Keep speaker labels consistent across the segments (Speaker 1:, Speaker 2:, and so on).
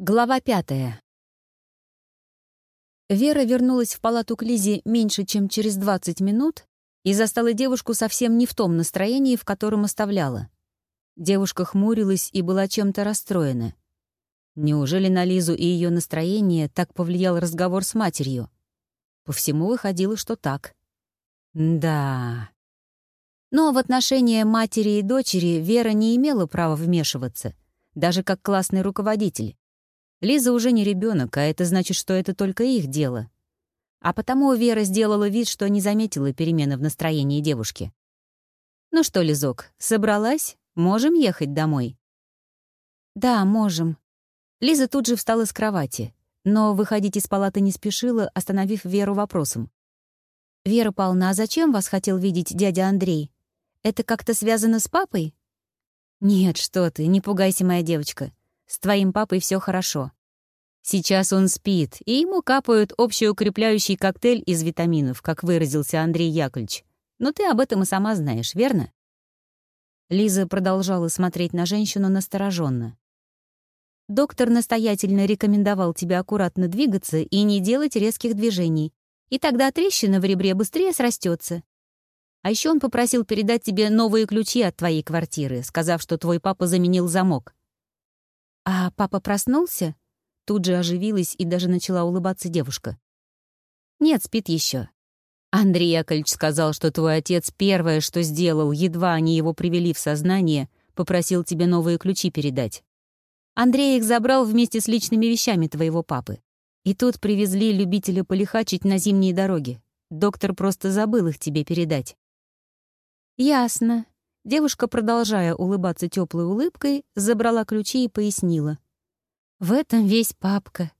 Speaker 1: Глава пятая. Вера вернулась в палату к Лизе меньше, чем через 20 минут и застала девушку совсем не в том настроении, в котором оставляла. Девушка хмурилась и была чем-то расстроена. Неужели на Лизу и ее настроение так повлиял разговор с матерью? По всему выходило, что так. Да. Но в отношения матери и дочери Вера не имела права вмешиваться, даже как классный руководитель. Лиза уже не ребенок, а это значит, что это только их дело. А потому Вера сделала вид, что не заметила перемены в настроении девушки. «Ну что, Лизок, собралась? Можем ехать домой?» «Да, можем». Лиза тут же встала с кровати, но выходить из палаты не спешила, остановив Веру вопросом. «Вера Павловна, а зачем вас хотел видеть дядя Андрей? Это как-то связано с папой?» «Нет, что ты, не пугайся, моя девочка. С твоим папой все хорошо. Сейчас он спит, и ему капают общеукрепляющий коктейль из витаминов, как выразился Андрей Яковлевич. Но ты об этом и сама знаешь, верно?» Лиза продолжала смотреть на женщину настороженно. «Доктор настоятельно рекомендовал тебе аккуратно двигаться и не делать резких движений, и тогда трещина в ребре быстрее срастется. А еще он попросил передать тебе новые ключи от твоей квартиры, сказав, что твой папа заменил замок. «А папа проснулся?» Тут же оживилась и даже начала улыбаться девушка. «Нет, спит еще. Андрей Яковлевич сказал, что твой отец первое, что сделал, едва они его привели в сознание, попросил тебе новые ключи передать. Андрей их забрал вместе с личными вещами твоего папы. И тут привезли любителя полихачить на зимние дороги. Доктор просто забыл их тебе передать». «Ясно», Девушка, продолжая улыбаться теплой улыбкой, забрала ключи и пояснила. «В этом весь папка.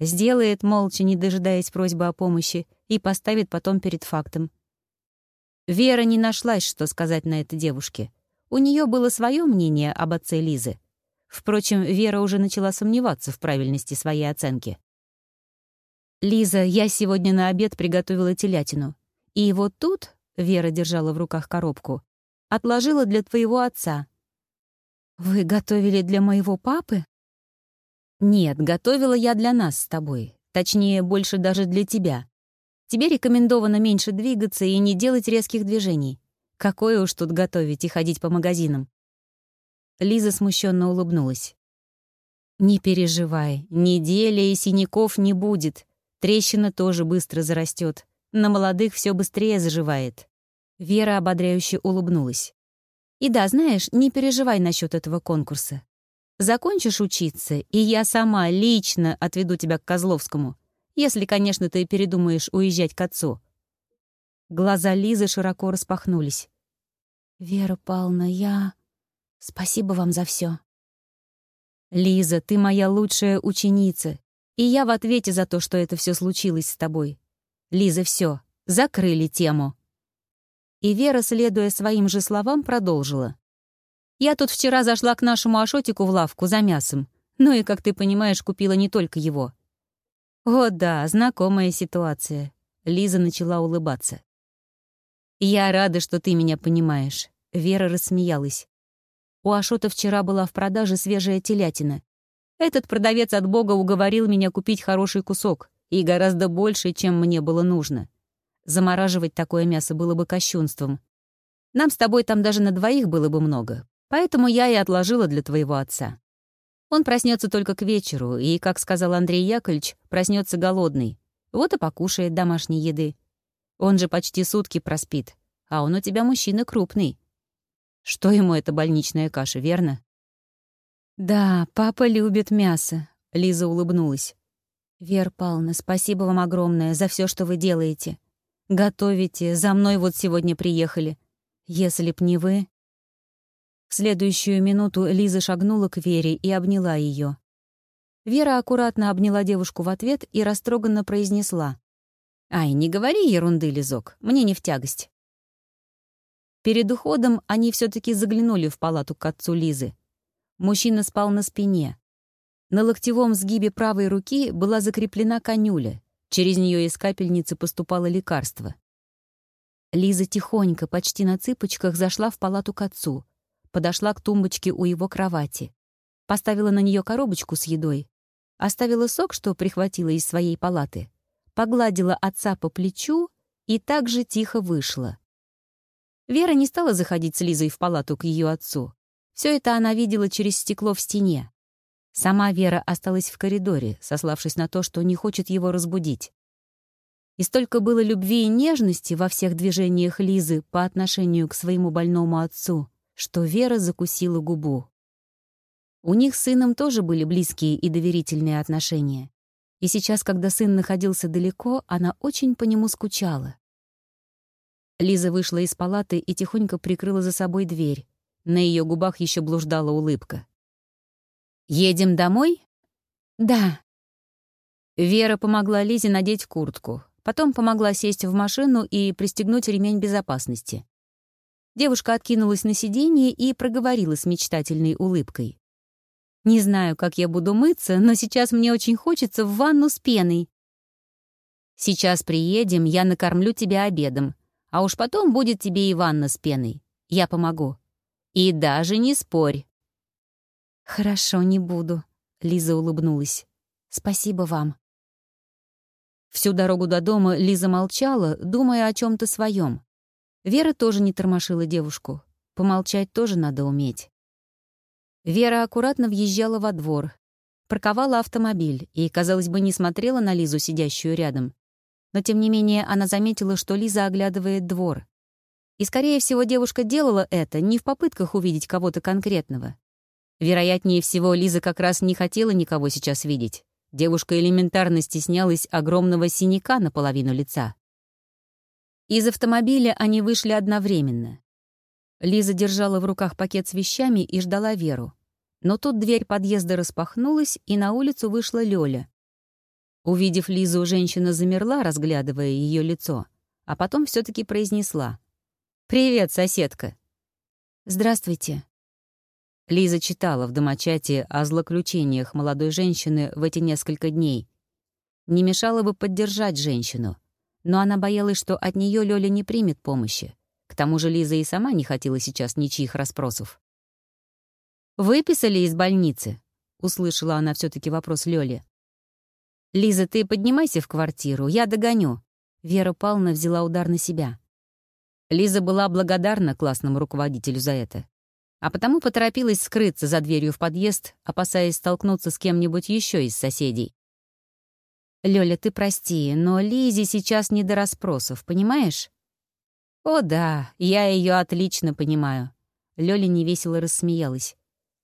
Speaker 1: Сделает молча, не дожидаясь просьбы о помощи, и поставит потом перед фактом». Вера не нашлась, что сказать на это девушке. У нее было свое мнение об отце Лизы. Впрочем, Вера уже начала сомневаться в правильности своей оценки. «Лиза, я сегодня на обед приготовила телятину. И вот тут...» — Вера держала в руках коробку — Отложила для твоего отца». «Вы готовили для моего папы?» «Нет, готовила я для нас с тобой. Точнее, больше даже для тебя. Тебе рекомендовано меньше двигаться и не делать резких движений. Какое уж тут готовить и ходить по магазинам». Лиза смущенно улыбнулась. «Не переживай, недели и синяков не будет. Трещина тоже быстро зарастет. На молодых все быстрее заживает. Вера ободряюще улыбнулась. «И да, знаешь, не переживай насчет этого конкурса. Закончишь учиться, и я сама лично отведу тебя к Козловскому, если, конечно, ты передумаешь уезжать к отцу». Глаза Лизы широко распахнулись. «Вера Павловна, я... Спасибо вам за все. «Лиза, ты моя лучшая ученица, и я в ответе за то, что это все случилось с тобой. Лиза, все, закрыли тему». И Вера, следуя своим же словам, продолжила. «Я тут вчера зашла к нашему Ашотику в лавку за мясом. Ну и, как ты понимаешь, купила не только его». «О да, знакомая ситуация». Лиза начала улыбаться. «Я рада, что ты меня понимаешь», — Вера рассмеялась. «У Ашота вчера была в продаже свежая телятина. Этот продавец от Бога уговорил меня купить хороший кусок, и гораздо больше, чем мне было нужно. Замораживать такое мясо было бы кощунством. Нам с тобой там даже на двоих было бы много, поэтому я и отложила для твоего отца. Он проснется только к вечеру, и, как сказал Андрей Яковлевич, проснется голодный. Вот и покушает домашней еды. Он же почти сутки проспит, а он у тебя мужчина крупный. Что ему эта больничная каша, верно? «Да, папа любит мясо», — Лиза улыбнулась. «Вер Павловна, спасибо вам огромное за все, что вы делаете. Готовите, за мной вот сегодня приехали. Если б не вы...» В следующую минуту Лиза шагнула к Вере и обняла ее. Вера аккуратно обняла девушку в ответ и растроганно произнесла. «Ай, не говори ерунды, Лизок, мне не в тягость». Перед уходом они все таки заглянули в палату к отцу Лизы. Мужчина спал на спине. На локтевом сгибе правой руки была закреплена конюля, Через нее из капельницы поступало лекарство. Лиза тихонько, почти на цыпочках, зашла в палату к отцу, подошла к тумбочке у его кровати, поставила на нее коробочку с едой, оставила сок, что прихватила из своей палаты, погладила отца по плечу и также тихо вышла. Вера не стала заходить с Лизой в палату к ее отцу. Все это она видела через стекло в стене. Сама Вера осталась в коридоре, сославшись на то, что не хочет его разбудить. И столько было любви и нежности во всех движениях Лизы по отношению к своему больному отцу, что Вера закусила губу. У них с сыном тоже были близкие и доверительные отношения. И сейчас, когда сын находился далеко, она очень по нему скучала. Лиза вышла из палаты и тихонько прикрыла за собой дверь. На ее губах еще блуждала улыбка. «Едем домой?» «Да». Вера помогла Лизе надеть куртку, потом помогла сесть в машину и пристегнуть ремень безопасности. Девушка откинулась на сиденье и проговорила с мечтательной улыбкой. «Не знаю, как я буду мыться, но сейчас мне очень хочется в ванну с пеной. Сейчас приедем, я накормлю тебя обедом, а уж потом будет тебе и ванна с пеной. Я помогу. И даже не спорь». «Хорошо, не буду», — Лиза улыбнулась. «Спасибо вам». Всю дорогу до дома Лиза молчала, думая о чем то своем. Вера тоже не тормошила девушку. Помолчать тоже надо уметь. Вера аккуратно въезжала во двор, парковала автомобиль и, казалось бы, не смотрела на Лизу, сидящую рядом, но тем не менее она заметила, что Лиза оглядывает двор. И, скорее всего, девушка делала это не в попытках увидеть кого-то конкретного. Вероятнее всего, Лиза как раз не хотела никого сейчас видеть. Девушка элементарно стеснялась огромного синяка наполовину лица. Из автомобиля они вышли одновременно. Лиза держала в руках пакет с вещами и ждала Веру. Но тут дверь подъезда распахнулась, и на улицу вышла Лёля. Увидев Лизу, женщина замерла, разглядывая ее лицо, а потом все таки произнесла. «Привет, соседка». «Здравствуйте». Лиза читала в домочате о злоключениях молодой женщины в эти несколько дней. Не мешало бы поддержать женщину, но она боялась, что от нее Лёля не примет помощи. К тому же Лиза и сама не хотела сейчас ничьих расспросов. «Выписали из больницы?» — услышала она все таки вопрос Лёли. «Лиза, ты поднимайся в квартиру, я догоню». Вера Павловна взяла удар на себя. Лиза была благодарна классному руководителю за это. А потому поторопилась скрыться за дверью в подъезд, опасаясь столкнуться с кем-нибудь еще из соседей. «Лёля, ты прости, но Лизе сейчас не до расспросов, понимаешь?» «О да, я ее отлично понимаю». Лёля невесело рассмеялась.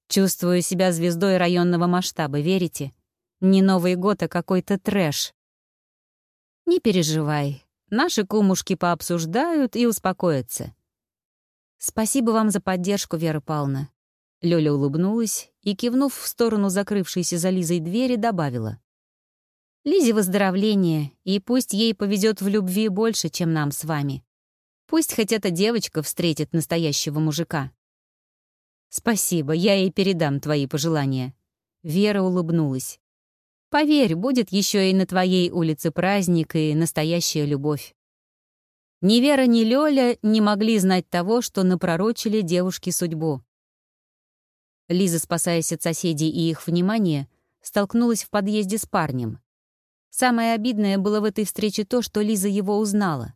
Speaker 1: «Чувствую себя звездой районного масштаба, верите? Не Новый год, а какой-то трэш. Не переживай. Наши кумушки пообсуждают и успокоятся. Спасибо вам за поддержку, Вера Павловна. Лёля улыбнулась и, кивнув в сторону закрывшейся за Лизой двери, добавила. Лизе выздоровление, и пусть ей повезет в любви больше, чем нам с вами. Пусть хоть эта девочка встретит настоящего мужика. Спасибо, я ей передам твои пожелания. Вера улыбнулась. Поверь, будет еще и на твоей улице праздник и настоящая любовь. Ни Вера, ни Лёля не могли знать того, что напророчили девушке судьбу. Лиза, спасаясь от соседей и их внимания, столкнулась в подъезде с парнем. Самое обидное было в этой встрече то, что Лиза его узнала.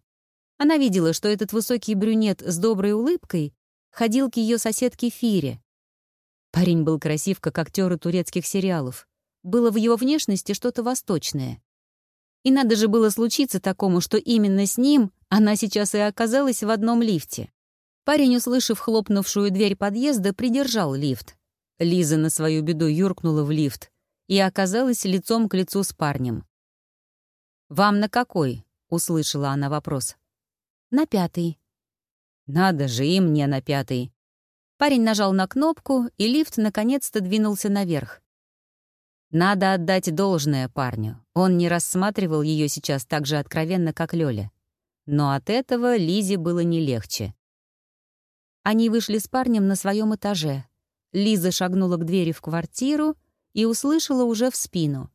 Speaker 1: Она видела, что этот высокий брюнет с доброй улыбкой ходил к ее соседке Фире. Парень был красив, как актеры турецких сериалов было в его внешности что-то восточное. И надо же было случиться такому, что именно с ним она сейчас и оказалась в одном лифте. Парень, услышав хлопнувшую дверь подъезда, придержал лифт. Лиза на свою беду юркнула в лифт и оказалась лицом к лицу с парнем. «Вам на какой?» — услышала она вопрос. «На пятый». «Надо же, и мне на пятый». Парень нажал на кнопку, и лифт наконец-то двинулся наверх. Надо отдать должное парню. Он не рассматривал ее сейчас так же откровенно, как Лёля. Но от этого Лизе было не легче. Они вышли с парнем на своем этаже. Лиза шагнула к двери в квартиру и услышала уже в спину.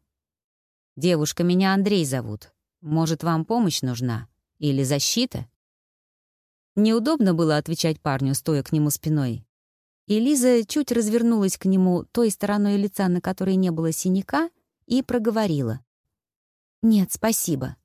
Speaker 1: «Девушка, меня Андрей зовут. Может, вам помощь нужна? Или защита?» Неудобно было отвечать парню, стоя к нему спиной. И Лиза чуть развернулась к нему той стороной лица, на которой не было синяка, и проговорила. «Нет, спасибо».